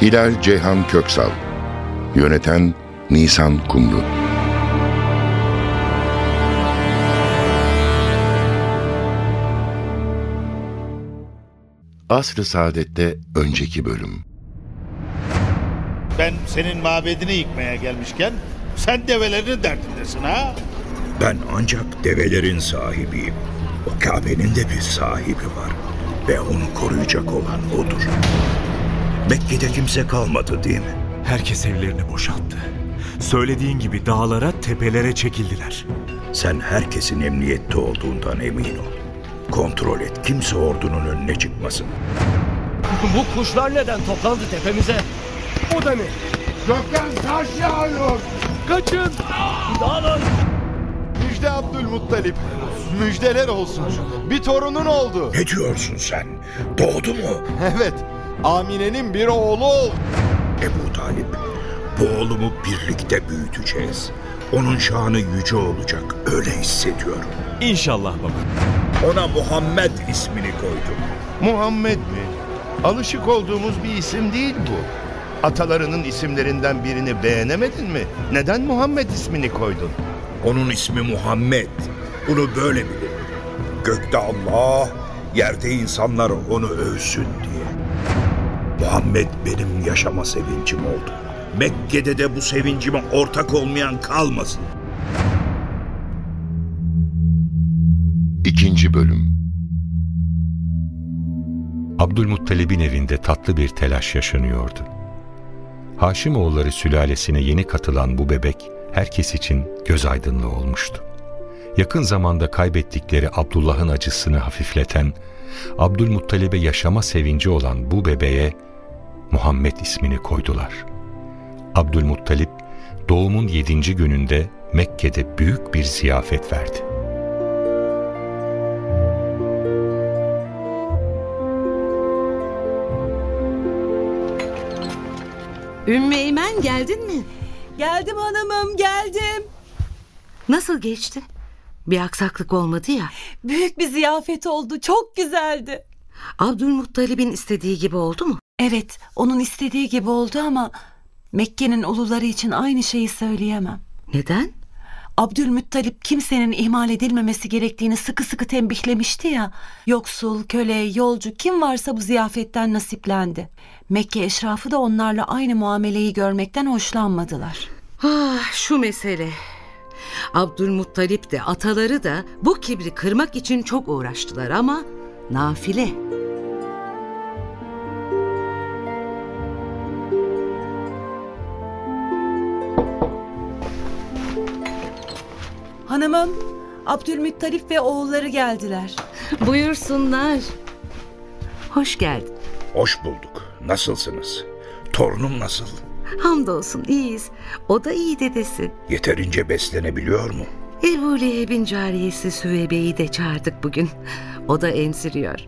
Hilal Ceyhan Köksal Yöneten Nisan Kumru Asr-ı Saadet'te önceki bölüm Ben senin mabedini yıkmaya gelmişken sen develerin derdindesin ha? Ben ancak develerin sahibiyim. O Kabe'nin de bir sahibi var. Ve onu koruyacak olan odur. Mekke'de kimse kalmadı değil mi? Herkes evlerini boşalttı. Söylediğin gibi dağlara, tepelere çekildiler. Sen herkesin emniyette olduğundan emin ol. Kontrol et. Kimse ordunun önüne çıkmasın. Bu kuşlar neden toplandı tepemize? O da ne? Gökten taş yağıyor. Kaçın! Dağılın! Müjde Abdülmuttalip. Müjdeler olsun. Bir torunun oldu. Ne diyorsun sen? Doğdu mu? Evet. Amine'nin bir oğlu oldu. Ebu Talip, bu oğlumu birlikte büyüteceğiz. Onun şanı yüce olacak. Öyle hissediyorum. İnşallah baba. Ona Muhammed ismini koydum. Muhammed mi? Alışık olduğumuz bir isim değil bu. Atalarının isimlerinden birini beğenemedin mi? Neden Muhammed ismini koydun? Onun ismi Muhammed. Bunu böyle bilin. Gökte Allah, yerde insanlar onu övsün diye. Muhammed benim yaşama sevincim oldu. Mekke'de de bu sevincime ortak olmayan kalmasın. İkinci Bölüm Abdülmuttalib'in evinde tatlı bir telaş yaşanıyordu. Haşimoğulları sülalesine yeni katılan bu bebek herkes için göz aydınlığı olmuştu. Yakın zamanda kaybettikleri Abdullah'ın acısını hafifleten, Abdülmuttalib'e yaşama sevinci olan bu bebeğe Muhammed ismini koydular. Abdülmuttalip doğumun yedinci gününde Mekke'de büyük bir ziyafet verdi. Ümmü Eymen geldin mi? Geldim hanımım geldim. Nasıl geçti? Bir aksaklık olmadı ya. Büyük bir ziyafet oldu çok güzeldi. Abdülmuttalib'in istediği gibi oldu mu? Evet onun istediği gibi oldu ama Mekke'nin uluları için aynı şeyi söyleyemem. Neden? Abdülmuttalip kimsenin ihmal edilmemesi gerektiğini sıkı sıkı tembihlemişti ya. Yoksul, köle, yolcu kim varsa bu ziyafetten nasiplendi. Mekke eşrafı da onlarla aynı muameleyi görmekten hoşlanmadılar. Ah şu mesele. Abdülmuttalip de ataları da bu kibri kırmak için çok uğraştılar ama nafile. Hanımım, Abdülmuttalip ve oğulları geldiler. Buyursunlar. Hoş geldin. Hoş bulduk. Nasılsınız? Torunum nasıl? Hamdolsun iyiyiz. O da iyi dedesi. Yeterince beslenebiliyor mu? Ebu Leheb'in cariyesi Süveybe'yi de çağırdık bugün. O da emziriyor.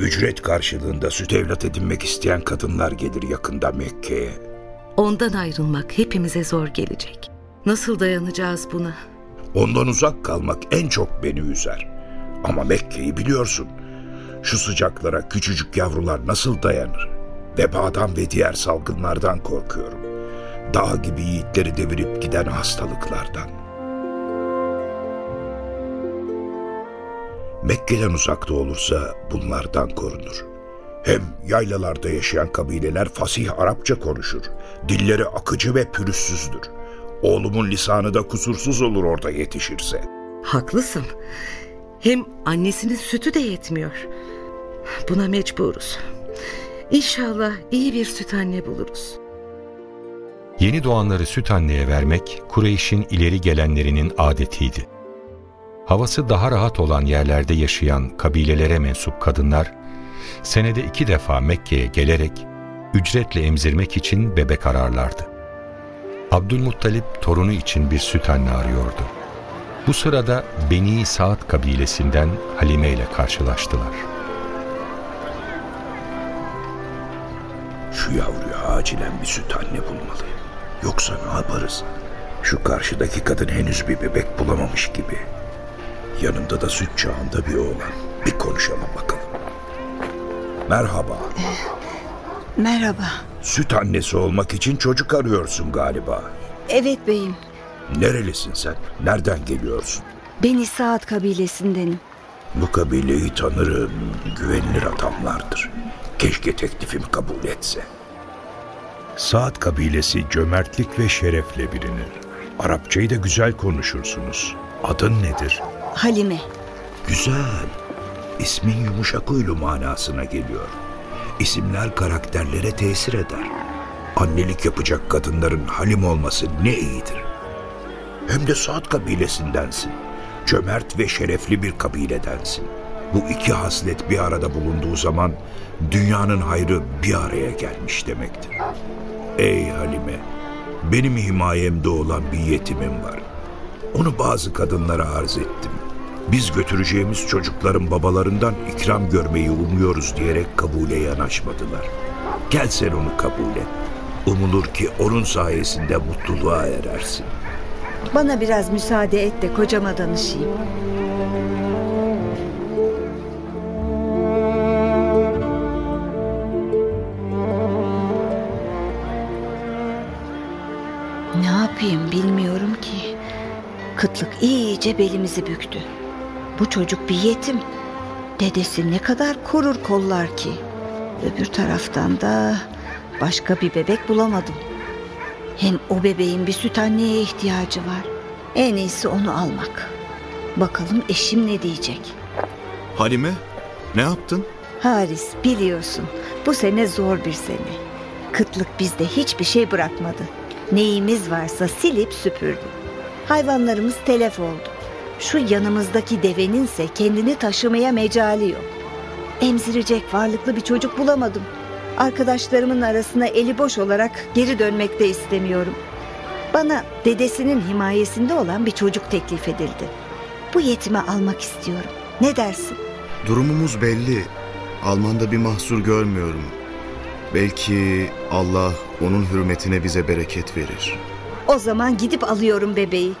Ücret karşılığında süt evlat edinmek isteyen kadınlar gelir yakında Mekke'ye. Ondan ayrılmak hepimize zor gelecek. Nasıl dayanacağız buna? Ondan uzak kalmak en çok beni üzer. Ama Mekke'yi biliyorsun. Şu sıcaklara küçücük yavrular nasıl dayanır? Vebadan ve diğer salgınlardan korkuyorum. Dağ gibi yiğitleri devirip giden hastalıklardan. Mekke'den uzakta olursa bunlardan korunur. Hem yaylalarda yaşayan kabileler fasih Arapça konuşur. Dilleri akıcı ve pürüzsüzdür. Oğlumun lisanı da kusursuz olur orada yetişirse. Haklısın. Hem annesinin sütü de yetmiyor. Buna mecburuz. İnşallah iyi bir süt anne buluruz. Yeni doğanları süt anneye vermek Kureyş'in ileri gelenlerinin adetiydi. Havası daha rahat olan yerlerde yaşayan kabilelere mensup kadınlar, senede iki defa Mekke'ye gelerek ücretle emzirmek için bebek ararlardı. Abdülmuttalip torunu için bir süt anne arıyordu. Bu sırada Beni Saat kabilesinden Halime ile karşılaştılar. Şu yavruya acilen bir süt anne bulmalıyım. Yoksa ne yaparız? Şu karşıdaki kadın henüz bir bebek bulamamış gibi. Yanımda da süt çağında bir oğlan. Bir konuşalım bakalım. Merhaba. Merhaba. Süt annesi olmak için çocuk arıyorsun galiba. Evet beyim. Nerelisin sen? Nereden geliyorsun? Beni Saat kabilesindenim. Bu kabileyi tanırım. Güvenilir adamlardır. Keşke teklifimi kabul etse. Saat kabilesi cömertlik ve şerefle bilinir. Arapçayı da güzel konuşursunuz. Adın nedir? Halime. Güzel. İsmin yumuşak huylu manasına geliyor. İsimler karakterlere tesir eder. Annelik yapacak kadınların halim olması ne iyidir. Hem de Saat kabilesindensin. Cömert ve şerefli bir kabiledensin. Bu iki haslet bir arada bulunduğu zaman dünyanın hayrı bir araya gelmiş demektir. Ey Halime, benim himayemde olan bir yetimim var. Onu bazı kadınlara arz ettim. Biz götüreceğimiz çocukların babalarından ikram görmeyi umuyoruz diyerek kabule yanaşmadılar. Gel sen onu kabul et. Umulur ki onun sayesinde mutluluğa erersin. Bana biraz müsaade et de kocama danışayım. Ne yapayım bilmiyorum ki. Kıtlık iyice belimizi büktü. Bu çocuk bir yetim. Dedesi ne kadar korur kollar ki. Öbür taraftan da başka bir bebek bulamadım. Hem o bebeğin bir süt anneye ihtiyacı var. En iyisi onu almak. Bakalım eşim ne diyecek. Halime ne yaptın? Haris biliyorsun bu sene zor bir sene. Kıtlık bizde hiçbir şey bırakmadı. Neyimiz varsa silip süpürdü. Hayvanlarımız telef oldu. Şu yanımızdaki deveninse kendini taşımaya mecali yok. Emzirecek varlıklı bir çocuk bulamadım. Arkadaşlarımın arasına eli boş olarak geri dönmek de istemiyorum. Bana dedesinin himayesinde olan bir çocuk teklif edildi. Bu yetimi almak istiyorum. Ne dersin? Durumumuz belli. Almanda bir mahsur görmüyorum. Belki Allah onun hürmetine bize bereket verir. O zaman gidip alıyorum bebeği.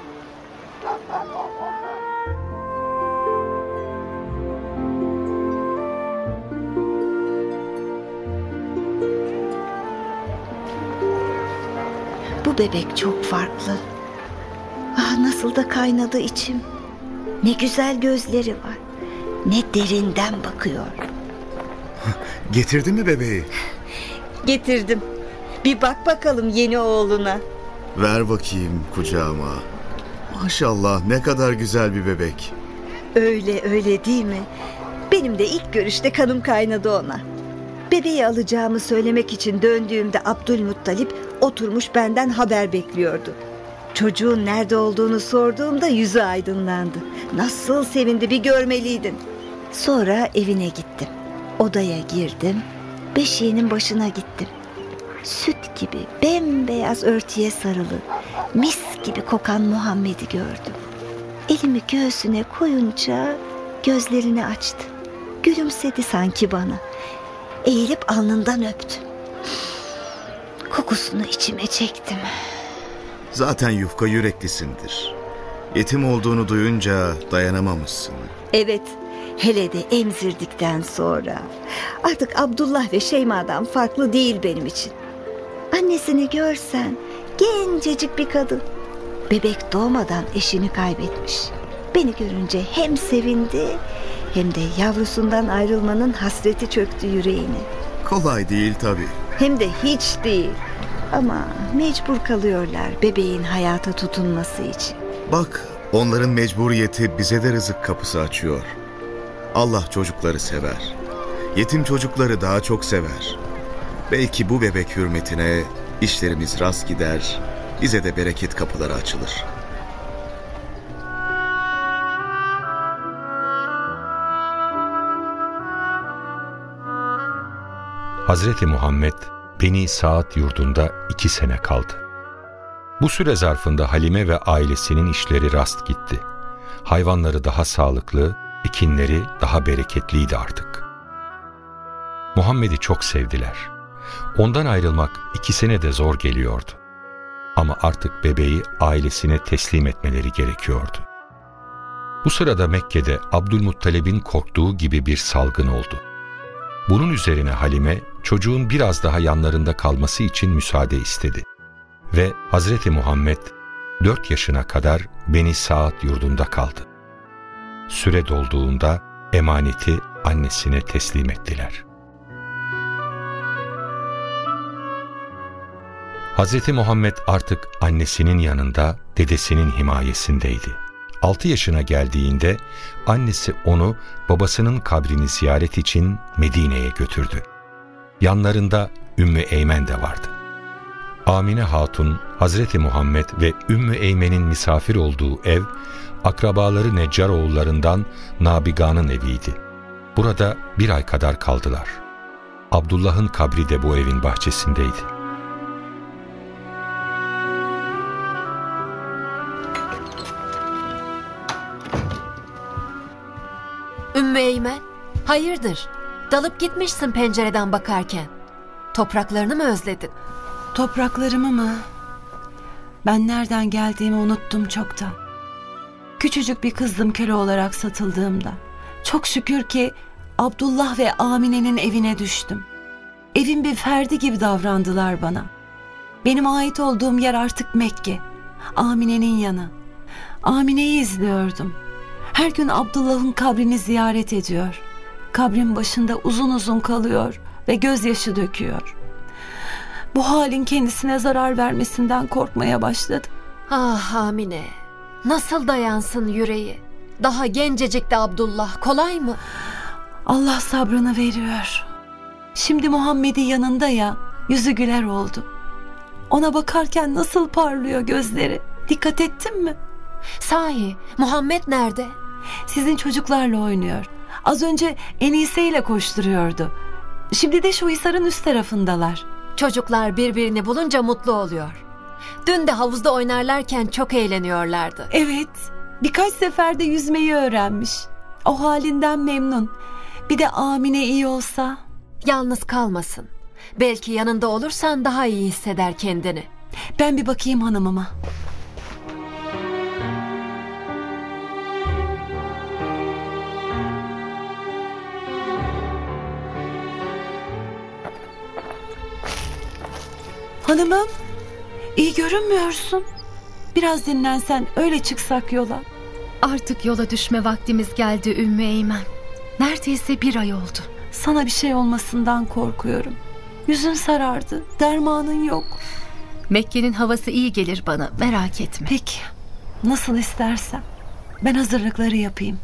Bu bebek çok farklı. Ah nasıl da kaynadı içim. Ne güzel gözleri var. Ne derinden bakıyor. Getirdin mi bebeği? Getirdim. Bir bak bakalım yeni oğluna. Ver bakayım kucağıma. Maşallah ne kadar güzel bir bebek. Öyle öyle değil mi? Benim de ilk görüşte kanım kaynadı ona. Bebeği alacağımı söylemek için döndüğümde Abdülmuttalip oturmuş benden haber bekliyordu. Çocuğun nerede olduğunu sorduğumda yüzü aydınlandı. Nasıl sevindi bir görmeliydin. Sonra evine gittim. Odaya girdim. Beşiğinin başına gittim. Süt gibi bembeyaz örtüye sarılı, mis gibi kokan Muhammed'i gördüm. Elimi göğsüne koyunca gözlerini açtı. Gülümsedi sanki bana. Eğilip alnından öptüm. Kokusunu içime çektim. Zaten yufka yüreklisindir. Yetim olduğunu duyunca dayanamamışsın. Evet, hele de emzirdikten sonra. Artık Abdullah ve Şeyma'dan farklı değil benim için. Annesini görsen, gencecik bir kadın. Bebek doğmadan eşini kaybetmiş. Beni görünce hem sevindi hem de yavrusundan ayrılmanın hasreti çöktü yüreğine. Kolay değil tabii. Hem de hiç değil. Ama mecbur kalıyorlar bebeğin hayata tutunması için. Bak onların mecburiyeti bize de rızık kapısı açıyor. Allah çocukları sever. Yetim çocukları daha çok sever. Belki bu bebek hürmetine işlerimiz rast gider, bize de bereket kapıları açılır. Hazreti Muhammed Beni Saat yurdunda iki sene kaldı. Bu süre zarfında Halime ve ailesinin işleri rast gitti. Hayvanları daha sağlıklı, ekinleri daha bereketliydi artık. Muhammed'i çok sevdiler. Ondan ayrılmak ikisine de zor geliyordu. Ama artık bebeği ailesine teslim etmeleri gerekiyordu. Bu sırada Mekke'de Abdülmuttalib'in korktuğu gibi bir salgın oldu. Bunun üzerine Halime çocuğun biraz daha yanlarında kalması için müsaade istedi. Ve Hazreti Muhammed 4 yaşına kadar Beni Saat yurdunda kaldı. Süre dolduğunda emaneti annesine teslim ettiler. Hazreti Muhammed artık annesinin yanında, dedesinin himayesindeydi. 6 yaşına geldiğinde annesi onu babasının kabrini ziyaret için Medine'ye götürdü. Yanlarında Ümmü Eymen de vardı. Amine Hatun, Hazreti Muhammed ve Ümmü Eymen'in misafir olduğu ev, akrabaları Neccar oğullarından Nabiga'nın eviydi. Burada bir ay kadar kaldılar. Abdullah'ın kabri de bu evin bahçesindeydi. Ümmü Eymen, hayırdır? Dalıp gitmişsin pencereden bakarken. Topraklarını mı özledin? Topraklarımı mı? Ben nereden geldiğimi unuttum çoktan. Küçücük bir kızdım köle olarak satıldığımda. Çok şükür ki Abdullah ve Amine'nin evine düştüm. Evin bir ferdi gibi davrandılar bana. Benim ait olduğum yer artık Mekke. Amine'nin yanı. Amine'yi izliyordum. Her gün Abdullah'ın kabrini ziyaret ediyor. Kabrin başında uzun uzun kalıyor ve gözyaşı döküyor. Bu halin kendisine zarar vermesinden korkmaya başladım. Ah Amine, nasıl dayansın yüreği? Daha gencecik de Abdullah, kolay mı? Allah sabrını veriyor. Şimdi Muhammed'i yanında ya, yüzü güler oldu. Ona bakarken nasıl parlıyor gözleri. Dikkat ettin mi? Sahi, Muhammed nerede? Sizin çocuklarla oynuyor. Az önce Enise ile koşturuyordu. Şimdi de şu hisarın üst tarafındalar. Çocuklar birbirini bulunca mutlu oluyor. Dün de havuzda oynarlarken çok eğleniyorlardı. Evet, birkaç seferde yüzmeyi öğrenmiş. O halinden memnun. Bir de Amine iyi olsa. Yalnız kalmasın. Belki yanında olursan daha iyi hisseder kendini. Ben bir bakayım hanımıma. Hanımım, iyi görünmüyorsun. Biraz dinlensen öyle çıksak yola. Artık yola düşme vaktimiz geldi Ümmü Eymen. Neredeyse bir ay oldu. Sana bir şey olmasından korkuyorum. Yüzün sarardı, dermanın yok. Mekke'nin havası iyi gelir bana, merak etme. Peki, nasıl istersen. Ben hazırlıkları yapayım.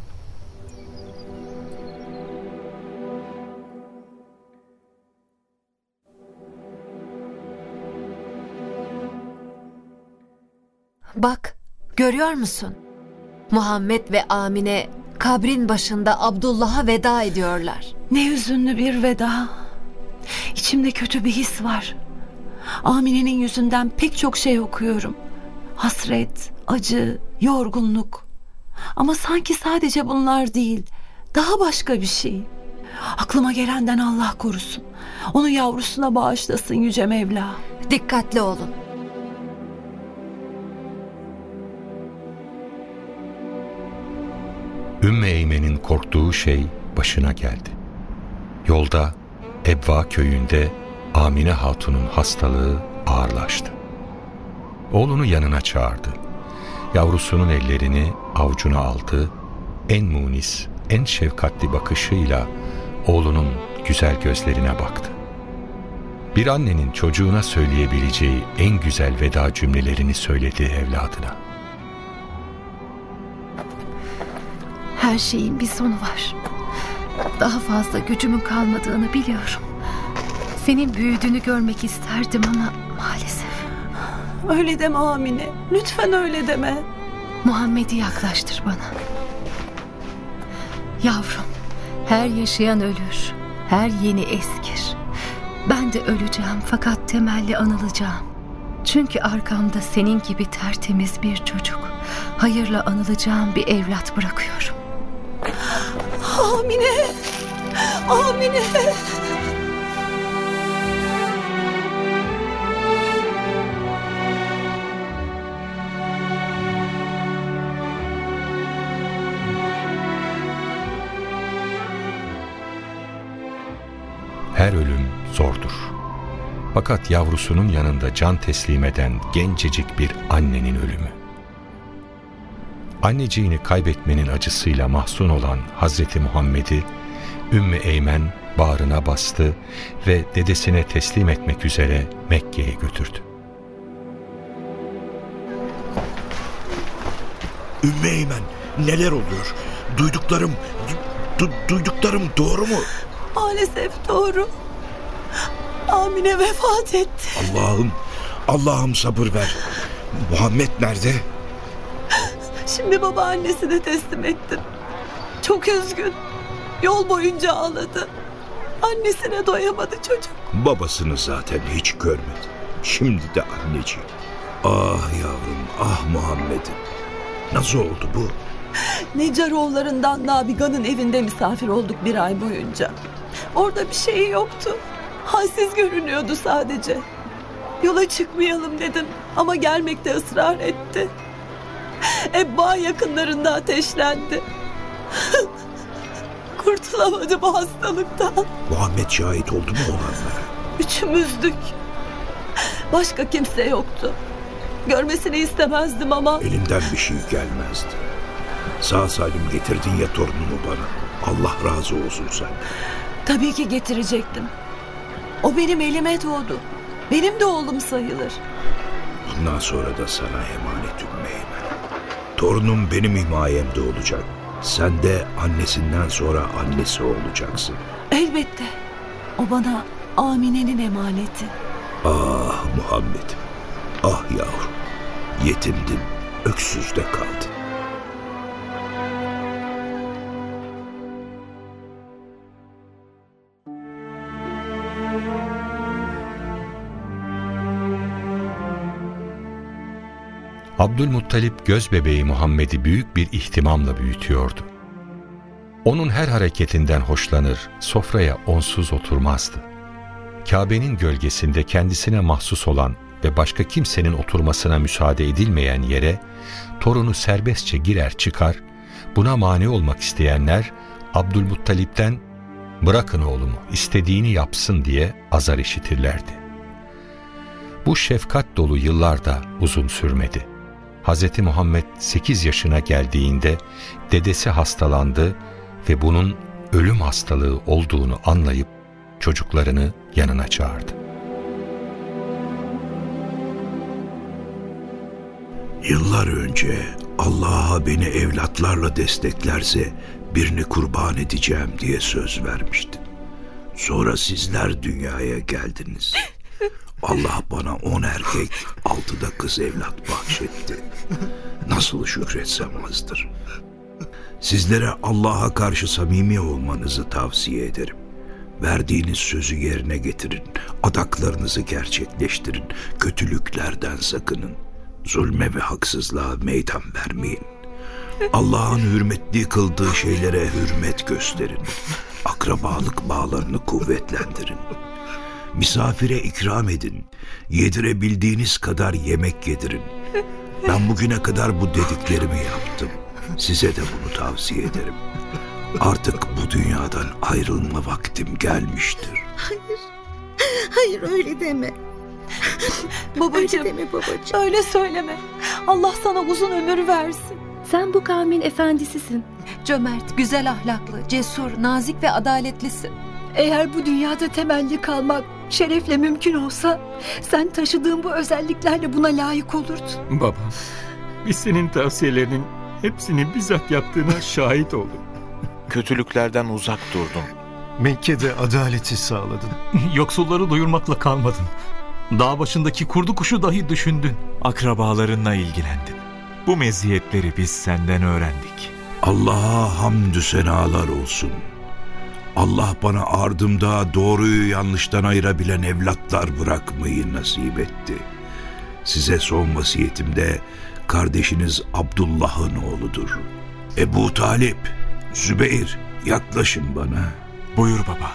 Bak, görüyor musun? Muhammed ve Amine kabrin başında Abdullah'a veda ediyorlar. Ne hüzünlü bir veda. İçimde kötü bir his var. Amine'nin yüzünden pek çok şey okuyorum. Hasret, acı, yorgunluk. Ama sanki sadece bunlar değil. Daha başka bir şey. Aklıma gelenden Allah korusun. Onu yavrusuna bağışlasın Yüce Mevla. Dikkatli olun. Ümmü Eymen'in korktuğu şey başına geldi. Yolda Ebva köyünde Amine Hatun'un hastalığı ağırlaştı. Oğlunu yanına çağırdı. Yavrusunun ellerini avucuna aldı. En munis, en şefkatli bakışıyla oğlunun güzel gözlerine baktı. Bir annenin çocuğuna söyleyebileceği en güzel veda cümlelerini söyledi evladına. Her şeyin bir sonu var. Daha fazla gücümün kalmadığını biliyorum. Senin büyüdüğünü görmek isterdim ama maalesef. Öyle deme Amine. Lütfen öyle deme. Muhammed'i yaklaştır bana. Yavrum, her yaşayan ölür. Her yeni eskir. Ben de öleceğim fakat temelli anılacağım. Çünkü arkamda senin gibi tertemiz bir çocuk, hayırla anılacağım bir evlat bırakıyorum. Amine! Amine! Her ölüm zordur. Fakat yavrusunun yanında can teslim eden gencecik bir annenin ölümü. Anneciğini kaybetmenin acısıyla mahzun olan Hazreti Muhammed'i Ümmü Eymen bağrına bastı ve dedesine teslim etmek üzere Mekke'ye götürdü. Ümmü Eymen neler oluyor? Duyduklarım, du- du- duyduklarım doğru mu? Maalesef doğru. Amine vefat etti. Allah'ım, Allah'ım sabır ver. Muhammed nerede? Şimdi babaannesine teslim ettim. Çok üzgün. Yol boyunca ağladı. Annesine doyamadı çocuk. Babasını zaten hiç görmedi. Şimdi de anneciğim. Ah yavrum, ah Muhammed'im. Nasıl oldu bu? Necaroğullarından Nabiga'nın evinde misafir olduk bir ay boyunca. Orada bir şey yoktu. Halsiz görünüyordu sadece. Yola çıkmayalım dedim ama gelmekte ısrar etti. Ebba yakınlarında ateşlendi. Kurtulamadı bu hastalıktan. Muhammed şahit oldu mu olanlara? Üçümüzdük. Başka kimse yoktu. Görmesini istemezdim ama Elinden bir şey gelmezdi. Sağ salim getirdin ya torunumu bana. Allah razı olsun sen. tabii ki getirecektim. O benim elime doğdu. Benim de oğlum sayılır. Bundan sonra da sana emanet Ümmü Eymen. Torunum benim himayemde olacak. Sen de annesinden sonra annesi olacaksın. Elbette. O bana Amine'nin emaneti. Ah Muhammed'im. Ah yavrum. Yetimdin, öksüzde kaldın. Abdülmuttalip göz bebeği Muhammed'i büyük bir ihtimamla büyütüyordu. Onun her hareketinden hoşlanır, sofraya onsuz oturmazdı. Kabe'nin gölgesinde kendisine mahsus olan ve başka kimsenin oturmasına müsaade edilmeyen yere torunu serbestçe girer çıkar, buna mani olmak isteyenler Abdülmuttalip'ten bırakın oğlumu istediğini yapsın diye azar işitirlerdi. Bu şefkat dolu yıllar da uzun sürmedi. Hz. Muhammed 8 yaşına geldiğinde dedesi hastalandı ve bunun ölüm hastalığı olduğunu anlayıp çocuklarını yanına çağırdı. Yıllar önce Allah'a beni evlatlarla desteklerse birini kurban edeceğim diye söz vermiştim. Sonra sizler dünyaya geldiniz. Allah bana on erkek, altı da kız evlat bahşetti. Nasıl şükretsem azdır. Sizlere Allah'a karşı samimi olmanızı tavsiye ederim. Verdiğiniz sözü yerine getirin, adaklarınızı gerçekleştirin, kötülüklerden sakının. Zulme ve haksızlığa meydan vermeyin. Allah'ın hürmetli kıldığı şeylere hürmet gösterin. Akrabalık bağlarını kuvvetlendirin. Misafire ikram edin. Yedirebildiğiniz kadar yemek yedirin. Ben bugüne kadar bu dediklerimi yaptım. Size de bunu tavsiye ederim. Artık bu dünyadan ayrılma vaktim gelmiştir. Hayır. Hayır öyle deme. Babacığım. Öyle deme babacığım. Öyle söyleme. Allah sana uzun ömür versin. Sen bu kavmin efendisisin. Cömert, güzel ahlaklı, cesur, nazik ve adaletlisin. Eğer bu dünyada temelli kalmak şerefle mümkün olsa sen taşıdığın bu özelliklerle buna layık olurdun. Baba, biz senin tavsiyelerinin hepsini bizzat yaptığına şahit olduk. Kötülüklerden uzak durdun. Mekke'de adaleti sağladın. Yoksulları doyurmakla kalmadın. Dağ başındaki kurdu kuşu dahi düşündün. Akrabalarınla ilgilendin. Bu meziyetleri biz senden öğrendik. Allah'a hamdü senalar olsun. Allah bana ardımda doğruyu yanlıştan ayırabilen evlatlar bırakmayı nasip etti. Size son vasiyetimde kardeşiniz Abdullah'ın oğludur. Ebu Talip, Zübeyir yaklaşın bana. Buyur baba,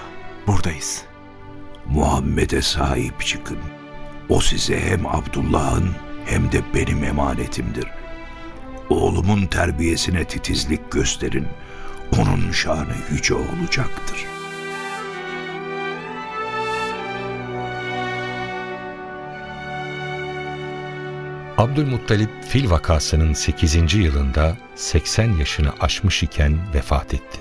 buradayız. Muhammed'e sahip çıkın. O size hem Abdullah'ın hem de benim emanetimdir. Oğlumun terbiyesine titizlik gösterin. Onun şanı yüce olacaktır. Abdülmuttalip fil vakasının 8. yılında 80 yaşını aşmış iken vefat etti.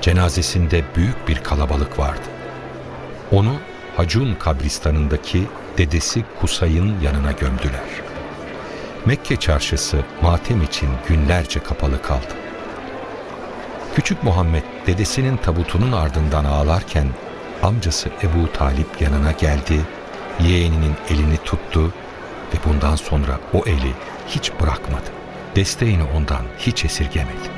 Cenazesinde büyük bir kalabalık vardı. Onu Hacun kabristanındaki dedesi Kusay'ın yanına gömdüler. Mekke çarşısı matem için günlerce kapalı kaldı. Küçük Muhammed dedesinin tabutunun ardından ağlarken amcası Ebu Talip yanına geldi, yeğeninin elini tuttu ve bundan sonra o eli hiç bırakmadı. Desteğini ondan hiç esirgemedi.